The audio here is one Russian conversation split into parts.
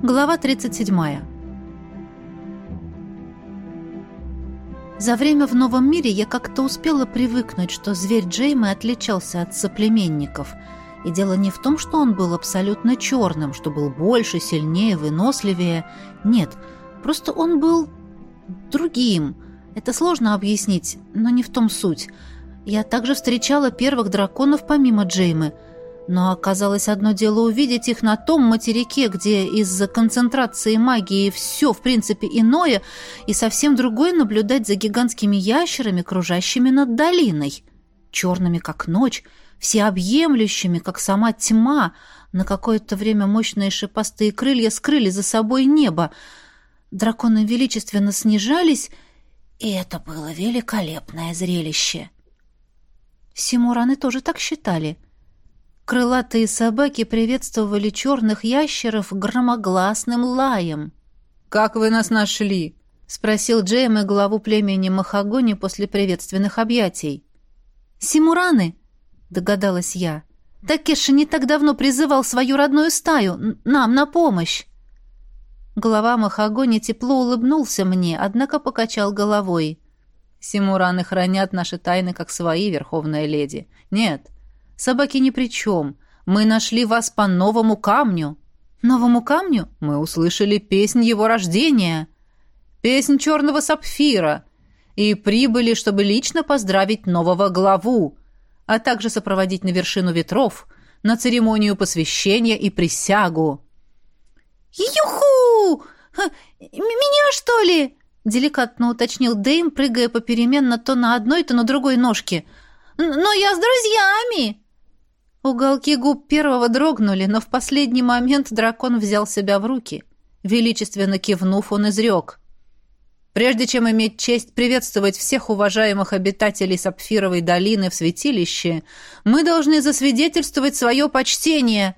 Глава 37. За время в новом мире я как-то успела привыкнуть, что зверь Джеймы отличался от соплеменников. И дело не в том, что он был абсолютно черным, что был больше, сильнее, выносливее. Нет, просто он был другим. Это сложно объяснить, но не в том суть. Я также встречала первых драконов помимо Джеймы – но оказалось одно дело увидеть их на том материке, где из-за концентрации магии все, в принципе, иное, и совсем другое наблюдать за гигантскими ящерами, кружащими над долиной. Черными, как ночь, всеобъемлющими, как сама тьма. На какое-то время мощные шипастые крылья скрыли за собой небо. Драконы величественно снижались, и это было великолепное зрелище. Симураны тоже так считали — Крылатые собаки приветствовали черных ящеров громогласным лаем. «Как вы нас нашли?» — спросил Джейм и главу племени Махагони после приветственных объятий. «Симураны!» — догадалась я. «Такеши не так давно призывал свою родную стаю нам на помощь!» Глава Махагони тепло улыбнулся мне, однако покачал головой. «Симураны хранят наши тайны, как свои, верховная леди. Нет, Собаки ни при чем. Мы нашли вас по новому камню». «Новому камню?» «Мы услышали песнь его рождения. Песнь черного сапфира. И прибыли, чтобы лично поздравить нового главу, а также сопроводить на вершину ветров, на церемонию посвящения и присягу». «Юху! Меня, что ли?» — деликатно уточнил Дэйм, прыгая попеременно то на одной, то на другой ножке. «Но я с друзьями!» Уголки губ первого дрогнули, но в последний момент дракон взял себя в руки. Величественно кивнув, он изрек. «Прежде чем иметь честь приветствовать всех уважаемых обитателей Сапфировой долины в святилище, мы должны засвидетельствовать свое почтение».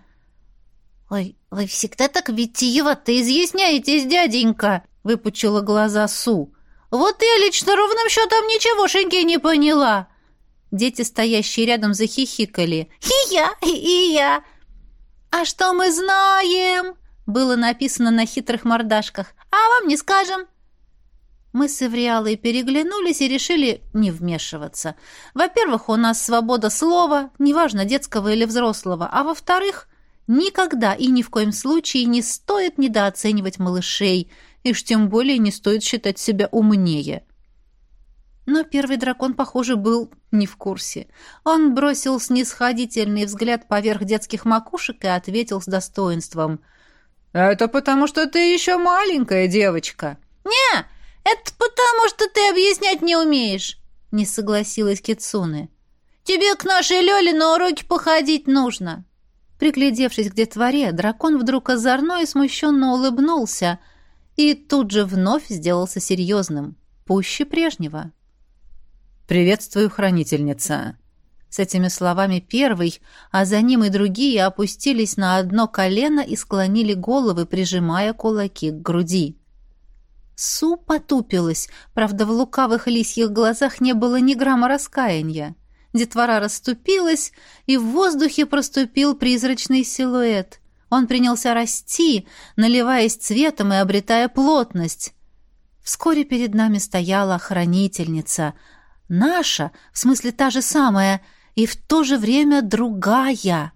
«Ой, вы всегда так витиево-то изъясняетесь, дяденька!» — выпучила глаза Су. «Вот я лично ровным счетом ничегошеньки не поняла!» Дети, стоящие рядом, захихикали. «И я, и я!» «А что мы знаем?» Было написано на хитрых мордашках. «А вам не скажем!» Мы с Эвриалой переглянулись и решили не вмешиваться. Во-первых, у нас свобода слова, неважно, детского или взрослого, а во-вторых, никогда и ни в коем случае не стоит недооценивать малышей, и уж тем более не стоит считать себя умнее. Но первый дракон, похоже, был не в курсе. Он бросил снисходительный взгляд поверх детских макушек и ответил с достоинством. «Это потому, что ты еще маленькая девочка». «Не, это потому, что ты объяснять не умеешь», — не согласилась Кицуне. «Тебе к нашей Лёле на уроки походить нужно». Приглядевшись к детворе, дракон вдруг озорно и смущенно улыбнулся и тут же вновь сделался серьезным, пуще прежнего. «Приветствую, хранительница!» С этими словами первый, а за ним и другие опустились на одно колено и склонили головы, прижимая кулаки к груди. Су потупилась, правда, в лукавых лисьих глазах не было ни грамма раскаяния. Детвора расступилась, и в воздухе проступил призрачный силуэт. Он принялся расти, наливаясь цветом и обретая плотность. Вскоре перед нами стояла хранительница — Наша, в смысле та же самая, и в то же время другая.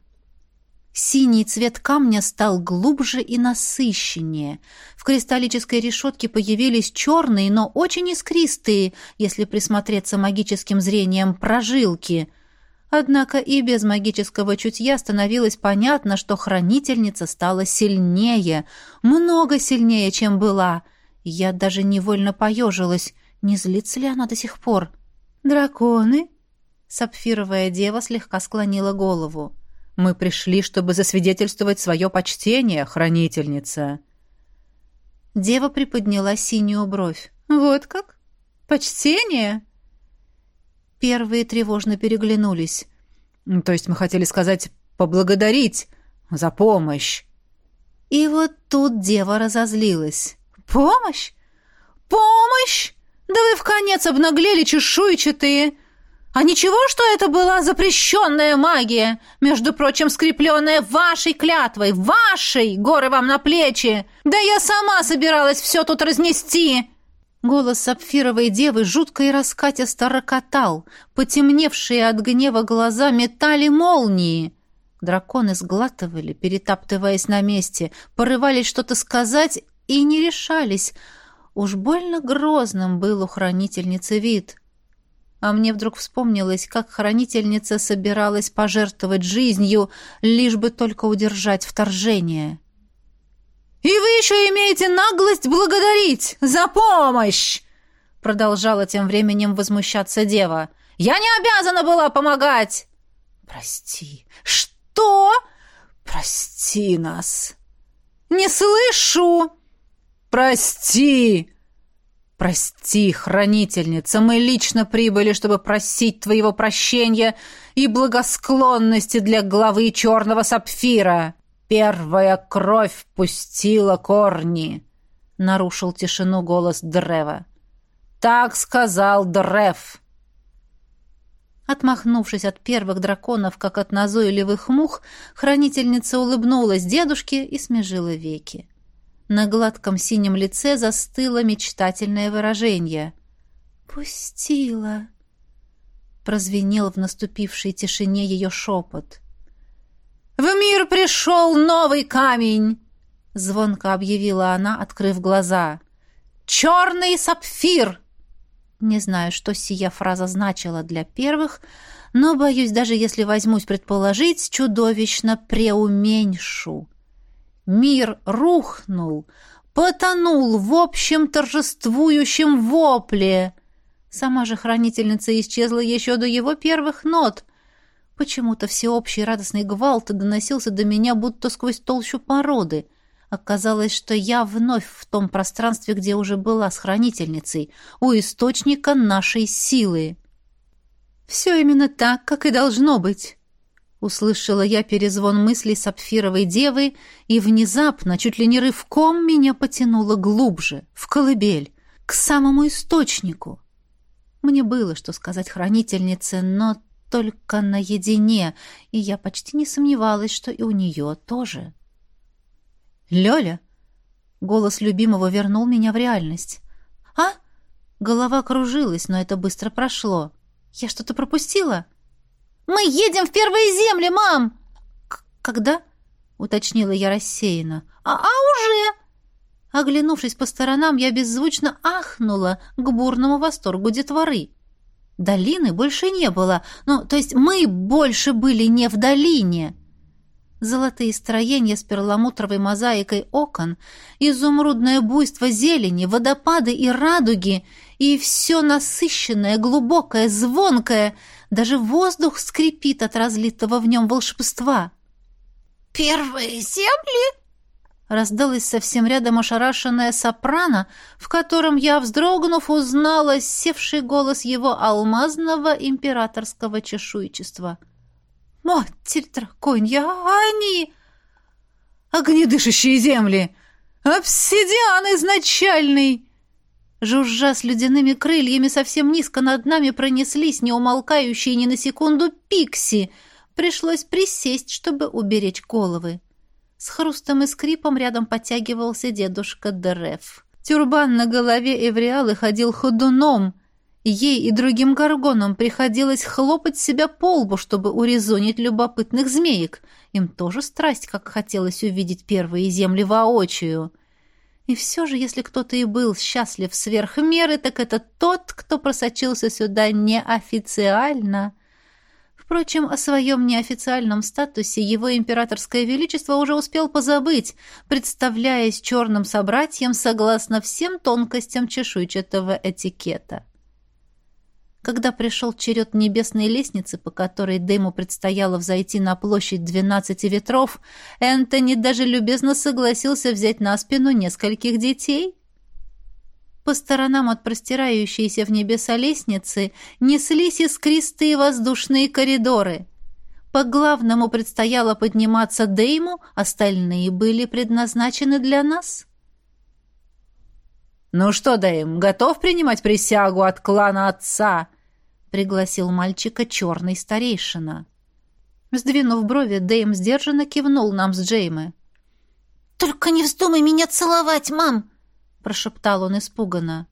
Синий цвет камня стал глубже и насыщеннее. В кристаллической решетке появились черные, но очень искристые, если присмотреться магическим зрением, прожилки. Однако и без магического чутья становилось понятно, что хранительница стала сильнее, много сильнее, чем была. Я даже невольно поежилась, не злится ли она до сих пор. — «Драконы?» Сапфировая дева слегка склонила голову. «Мы пришли, чтобы засвидетельствовать свое почтение, хранительница». Дева приподняла синюю бровь. «Вот как? Почтение?» Первые тревожно переглянулись. «То есть мы хотели сказать поблагодарить за помощь?» И вот тут дева разозлилась. «Помощь? Помощь? Да вы в конец обнаглели чешуйчатые! А ничего, что это была запрещенная магия, между прочим, скрепленная вашей клятвой, вашей, горы вам на плечи. Да я сама собиралась все тут разнести!» Голос сапфировой девы жутко и раскатисто рокотал. Потемневшие от гнева глаза метали молнии. Драконы сглатывали, перетаптываясь на месте, порывались что-то сказать и не решались. Уж больно грозным был у хранительницы вид — а мне вдруг вспомнилось, как хранительница собиралась пожертвовать жизнью, лишь бы только удержать вторжение. «И вы еще имеете наглость благодарить за помощь!» Продолжала тем временем возмущаться дева. «Я не обязана была помогать!» «Прости!» «Что?» «Прости нас!» «Не слышу!» «Прости!» «Прости, хранительница, мы лично прибыли, чтобы просить твоего прощения и благосклонности для главы черного сапфира. Первая кровь пустила корни», — нарушил тишину голос Древа. «Так сказал Древ». Отмахнувшись от первых драконов, как от назойливых мух, хранительница улыбнулась дедушке и смежила веки. На гладком синем лице застыло мечтательное выражение. «Пустила!» Прозвенел в наступившей тишине ее шепот. «В мир пришел новый камень!» Звонко объявила она, открыв глаза. «Черный сапфир!» Не знаю, что сия фраза значила для первых, но, боюсь, даже если возьмусь предположить, чудовищно преуменьшу. Мир рухнул, потонул в общем торжествующем вопле. Сама же хранительница исчезла еще до его первых нот. Почему-то всеобщий радостный гвалт доносился до меня будто сквозь толщу породы. Оказалось, что я вновь в том пространстве, где уже была с хранительницей, у источника нашей силы. Все именно так, как и должно быть. Услышала я перезвон мыслей сапфировой девы, и внезапно, чуть ли не рывком, меня потянуло глубже, в колыбель, к самому источнику. Мне было что сказать хранительнице, но только наедине, и я почти не сомневалась, что и у нее тоже. «Лёля!» Голос любимого вернул меня в реальность. «А?» Голова кружилась, но это быстро прошло. «Я что-то пропустила?» «Мы едем в первые земли, мам!» «Когда?» — уточнила я рассеянно. «А, а уже!» Оглянувшись по сторонам, я беззвучно ахнула к бурному восторгу детворы. Долины больше не было, ну, то есть мы больше были не в долине. Золотые строения с перламутровой мозаикой окон, изумрудное буйство зелени, водопады и радуги, и все насыщенное, глубокое, звонкое — даже воздух скрипит от разлитого в нем волшебства. «Первые земли?» Раздалась совсем рядом ошарашенная сопрано, в котором я, вздрогнув, узнала севший голос его алмазного императорского чешуйчества. «Матерь драконья, а они...» «Огнедышащие земли! Обсидиан изначальный!» Жужжа с ледяными крыльями совсем низко над нами пронеслись неумолкающие ни на секунду пикси. Пришлось присесть, чтобы уберечь головы. С хрустом и скрипом рядом подтягивался дедушка Дереф. Тюрбан на голове Эвриалы ходил ходуном. Ей и другим горгонам приходилось хлопать себя по лбу, чтобы урезонить любопытных змеек. Им тоже страсть, как хотелось увидеть первые земли воочию. — и все же, если кто-то и был счастлив сверх меры, так это тот, кто просочился сюда неофициально. Впрочем, о своем неофициальном статусе его императорское величество уже успел позабыть, представляясь черным собратьем согласно всем тонкостям чешуйчатого этикета. Когда пришел черед небесной лестницы, по которой Дэйму предстояло взойти на площадь двенадцати ветров, Энтони даже любезно согласился взять на спину нескольких детей. По сторонам от простирающейся в небеса лестницы неслись искристые воздушные коридоры. По главному предстояло подниматься Дейму, остальные были предназначены для нас. «Ну что, Дэйм, готов принимать присягу от клана отца?» Пригласил мальчика черный старейшина. Сдвинув брови, Дэйм сдержанно кивнул нам с Джеймы. «Только не вздумай меня целовать, мам!» — прошептал он испуганно.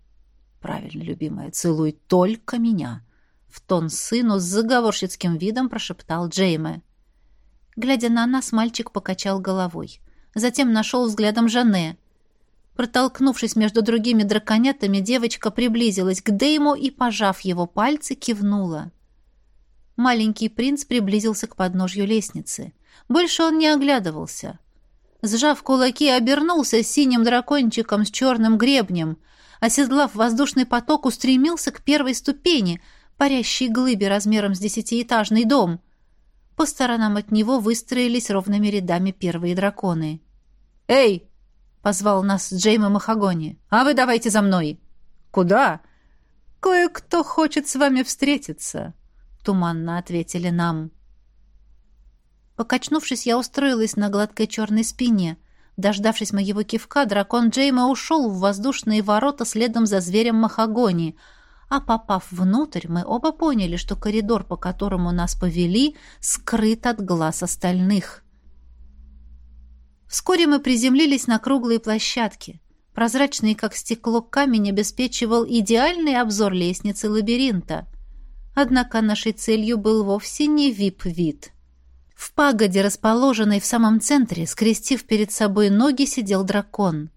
«Правильно, любимая, целуй только меня!» В тон сыну с заговорщицким видом прошептал Джейме. Глядя на нас, мальчик покачал головой. Затем нашел взглядом Жанне. Протолкнувшись между другими драконятами, девочка приблизилась к Дейму и, пожав его пальцы, кивнула. Маленький принц приблизился к подножью лестницы. Больше он не оглядывался. Сжав кулаки, обернулся синим дракончиком с черным гребнем. Оседлав воздушный поток, устремился к первой ступени, парящей глыбе размером с десятиэтажный дом. По сторонам от него выстроились ровными рядами первые драконы. «Эй!» — позвал нас Джейма Махагони. «А вы давайте за мной!» «Куда?» «Кое-кто хочет с вами встретиться», — туманно ответили нам. Покачнувшись, я устроилась на гладкой черной спине. Дождавшись моего кивка, дракон Джейма ушел в воздушные ворота следом за зверем Махагони, а попав внутрь, мы оба поняли, что коридор, по которому нас повели, скрыт от глаз остальных. Вскоре мы приземлились на круглые площадки. Прозрачный, как стекло, камень обеспечивал идеальный обзор лестницы лабиринта. Однако нашей целью был вовсе не вип-вид. В пагоде, расположенной в самом центре, скрестив перед собой ноги, сидел дракон.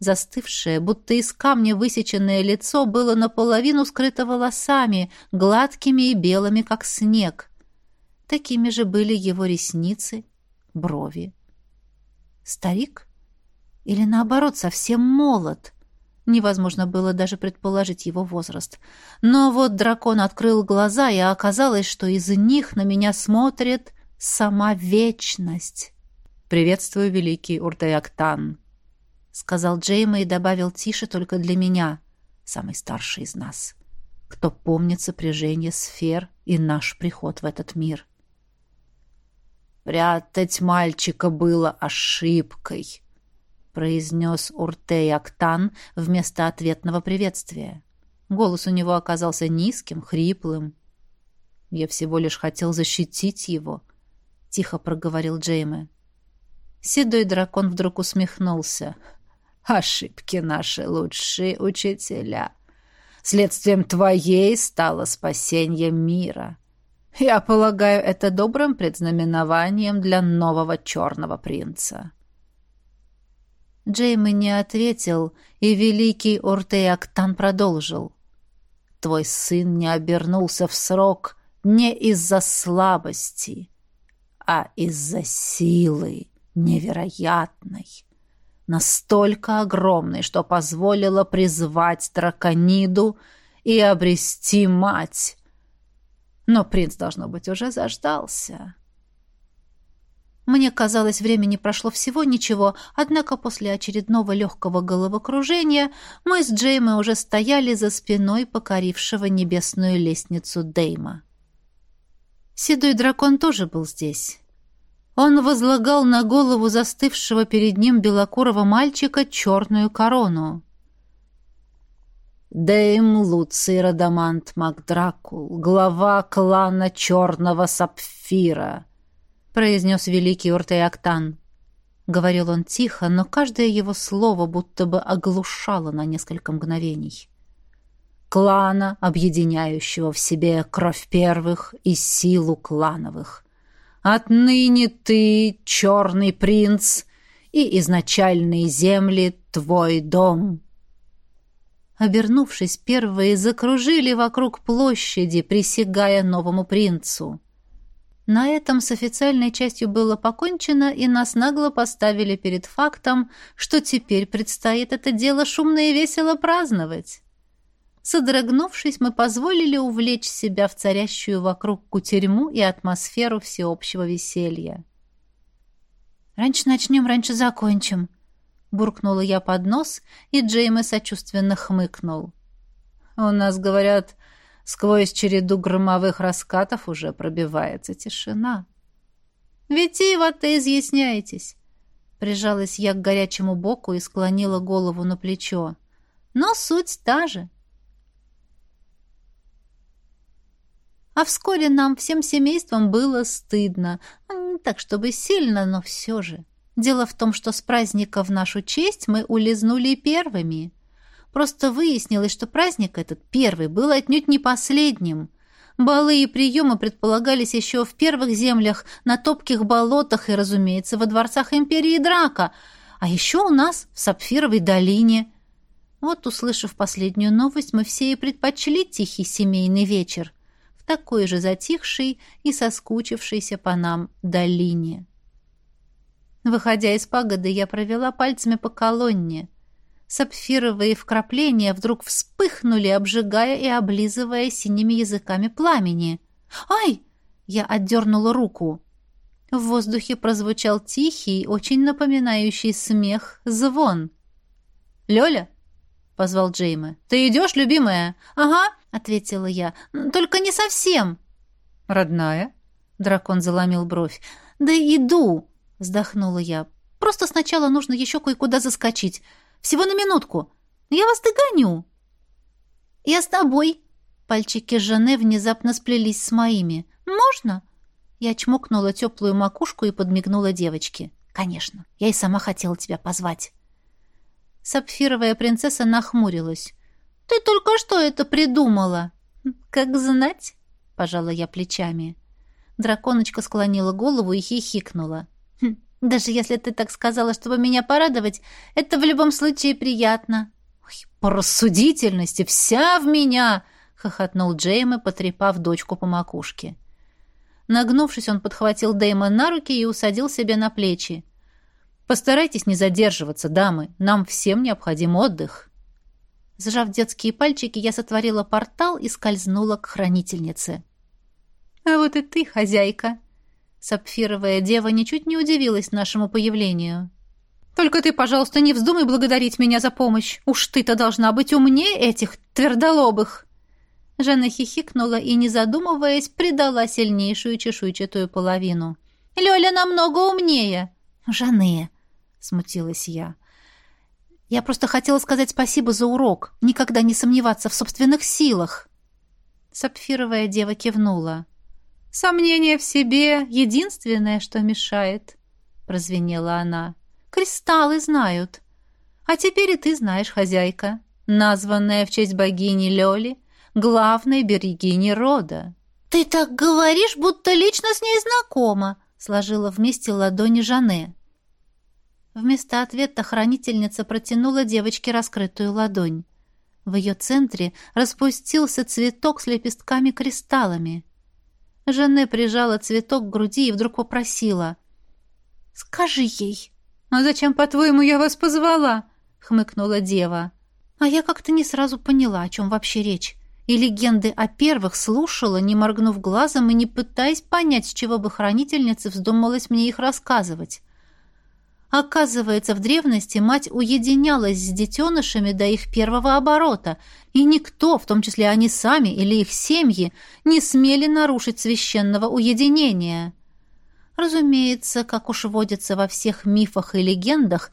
Застывшее, будто из камня высеченное лицо было наполовину скрыто волосами, гладкими и белыми, как снег. Такими же были его ресницы, брови. Старик? Или, наоборот, совсем молод? Невозможно было даже предположить его возраст. Но вот дракон открыл глаза, и оказалось, что из них на меня смотрит сама вечность. «Приветствую, великий Уртаяктан», — сказал Джейма и добавил тише только для меня, самый старший из нас, кто помнит сопряжение сфер и наш приход в этот мир. «Прятать мальчика было ошибкой», — произнес Уртей Актан вместо ответного приветствия. Голос у него оказался низким, хриплым. «Я всего лишь хотел защитить его», — тихо проговорил Джейме. Седой дракон вдруг усмехнулся. «Ошибки наши лучшие учителя. Следствием твоей стало спасение мира. Я полагаю, это добрым предзнаменованием для нового черного принца». Джейми не ответил, и великий Ортеактан продолжил. «Твой сын не обернулся в срок не из-за слабости, а из-за силы невероятной, настолько огромной, что позволила призвать дракониду и обрести мать, но принц, должно быть, уже заждался. Мне казалось, времени прошло всего ничего, однако после очередного легкого головокружения мы с Джеймой уже стояли за спиной покорившего небесную лестницу Дейма. Седой дракон тоже был здесь. Он возлагал на голову застывшего перед ним белокурого мальчика черную корону. Дэйм Луций Радамант Макдракул, глава клана Черного Сапфира, произнес великий Ортеоктан. Говорил он тихо, но каждое его слово будто бы оглушало на несколько мгновений. Клана, объединяющего в себе кровь первых и силу клановых. Отныне ты, черный принц, и изначальные земли — твой дом. Обернувшись, первые закружили вокруг площади, присягая новому принцу. На этом с официальной частью было покончено, и нас нагло поставили перед фактом, что теперь предстоит это дело шумно и весело праздновать. Содрогнувшись, мы позволили увлечь себя в царящую вокруг кутерьму и атмосферу всеобщего веселья. «Раньше начнем, раньше закончим», буркнула я под нос, и Джейми сочувственно хмыкнул. У нас, говорят, сквозь череду громовых раскатов уже пробивается тишина. Витиево-то изъясняетесь. Прижалась я к горячему боку и склонила голову на плечо. Но суть та же. А вскоре нам всем семейством было стыдно. Не так, чтобы сильно, но все же. Дело в том, что с праздника в нашу честь мы улизнули первыми. Просто выяснилось, что праздник этот первый был отнюдь не последним. Балы и приемы предполагались еще в первых землях, на топких болотах и, разумеется, во дворцах империи Драка, а еще у нас в Сапфировой долине. Вот, услышав последнюю новость, мы все и предпочли тихий семейный вечер в такой же затихшей и соскучившейся по нам долине. Выходя из пагоды, я провела пальцами по колонне — Сапфировые вкрапления вдруг вспыхнули, обжигая и облизывая синими языками пламени. «Ай!» — я отдернула руку. В воздухе прозвучал тихий, очень напоминающий смех, звон. «Лёля?» — позвал Джейма. «Ты идешь, любимая?» «Ага», — ответила я. «Только не совсем». «Родная?» — дракон заломил бровь. «Да иду», — вздохнула я. «Просто сначала нужно еще кое-куда заскочить. Всего на минутку. Я вас догоню». «Я с тобой». Пальчики жены внезапно сплелись с моими. «Можно?» Я чмокнула теплую макушку и подмигнула девочке. «Конечно, я и сама хотела тебя позвать». Сапфировая принцесса нахмурилась. «Ты только что это придумала?» «Как знать?» — пожала я плечами. Драконочка склонила голову и хихикнула. Даже если ты так сказала, чтобы меня порадовать, это в любом случае приятно. Ой, по рассудительности вся в меня, хохотнул Джейми, потрепав дочку по макушке. Нагнувшись, он подхватил Дэйма на руки и усадил себе на плечи. Постарайтесь не задерживаться, дамы. Нам всем необходим отдых. Сжав детские пальчики, я сотворила портал и скользнула к хранительнице. А вот и ты, хозяйка, Сапфировая дева ничуть не удивилась нашему появлению. «Только ты, пожалуйста, не вздумай благодарить меня за помощь. Уж ты-то должна быть умнее этих твердолобых!» Жанна хихикнула и, не задумываясь, придала сильнейшую чешуйчатую половину. «Лёля намного умнее!» «Жанне!» — смутилась я. «Я просто хотела сказать спасибо за урок. Никогда не сомневаться в собственных силах!» Сапфировая дева кивнула. «Сомнение в себе — единственное, что мешает», — прозвенела она. «Кристаллы знают. А теперь и ты знаешь, хозяйка, названная в честь богини Лёли, главной берегини рода». «Ты так говоришь, будто лично с ней знакома», — сложила вместе ладони Жане. Вместо ответа хранительница протянула девочке раскрытую ладонь. В ее центре распустился цветок с лепестками-кристаллами — Жене прижала цветок к груди и вдруг попросила. «Скажи ей». «А зачем, по-твоему, я вас позвала?» — хмыкнула дева. А я как-то не сразу поняла, о чем вообще речь. И легенды о первых слушала, не моргнув глазом и не пытаясь понять, с чего бы хранительница вздумалась мне их рассказывать. Оказывается, в древности мать уединялась с детенышами до их первого оборота, и никто, в том числе они сами или их семьи, не смели нарушить священного уединения. Разумеется, как уж водится во всех мифах и легендах,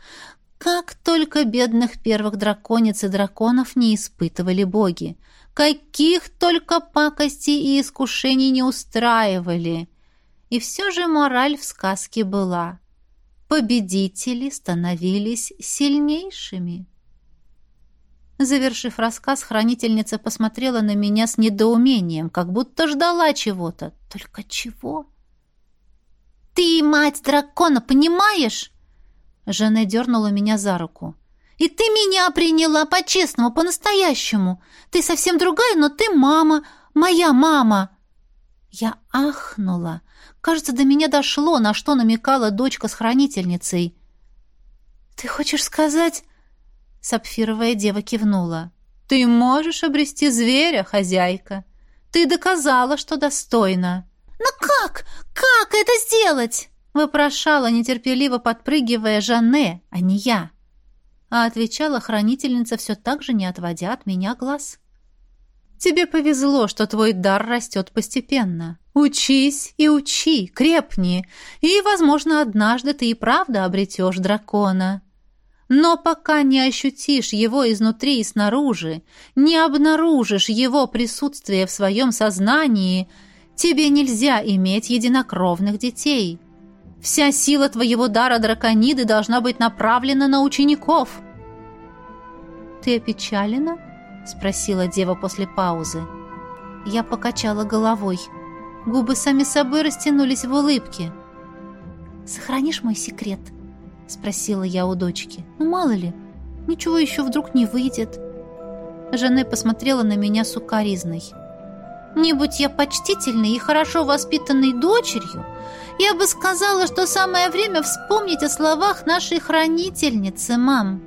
как только бедных первых драконец и драконов не испытывали боги, каких только пакостей и искушений не устраивали. И все же мораль в сказке была — победители становились сильнейшими. Завершив рассказ, хранительница посмотрела на меня с недоумением, как будто ждала чего-то. Только чего? «Ты мать дракона, понимаешь?» Жанне дернула меня за руку. «И ты меня приняла по-честному, по-настоящему. Ты совсем другая, но ты мама, моя мама». Я ахнула. Кажется, до меня дошло, на что намекала дочка с хранительницей. «Ты хочешь сказать...» Сапфировая дева кивнула. «Ты можешь обрести зверя, хозяйка. Ты доказала, что достойна». «Но как? Как это сделать?» вопрошала, нетерпеливо подпрыгивая Жанне, а не я. А отвечала хранительница, все так же не отводя от меня глаз. «Тебе повезло, что твой дар растет постепенно. Учись и учи, крепни, и, возможно, однажды ты и правда обретешь дракона. Но пока не ощутишь его изнутри и снаружи, не обнаружишь его присутствие в своем сознании, Тебе нельзя иметь единокровных детей. Вся сила твоего дара дракониды должна быть направлена на учеников. Ты опечалена? Спросила дева после паузы. Я покачала головой. Губы сами собой растянулись в улыбке. «Сохранишь мой секрет?» — спросила я у дочки. «Ну, мало ли, ничего еще вдруг не выйдет». Жанне посмотрела на меня с укоризной. «Не будь я почтительной и хорошо воспитанной дочерью, я бы сказала, что самое время вспомнить о словах нашей хранительницы, мам».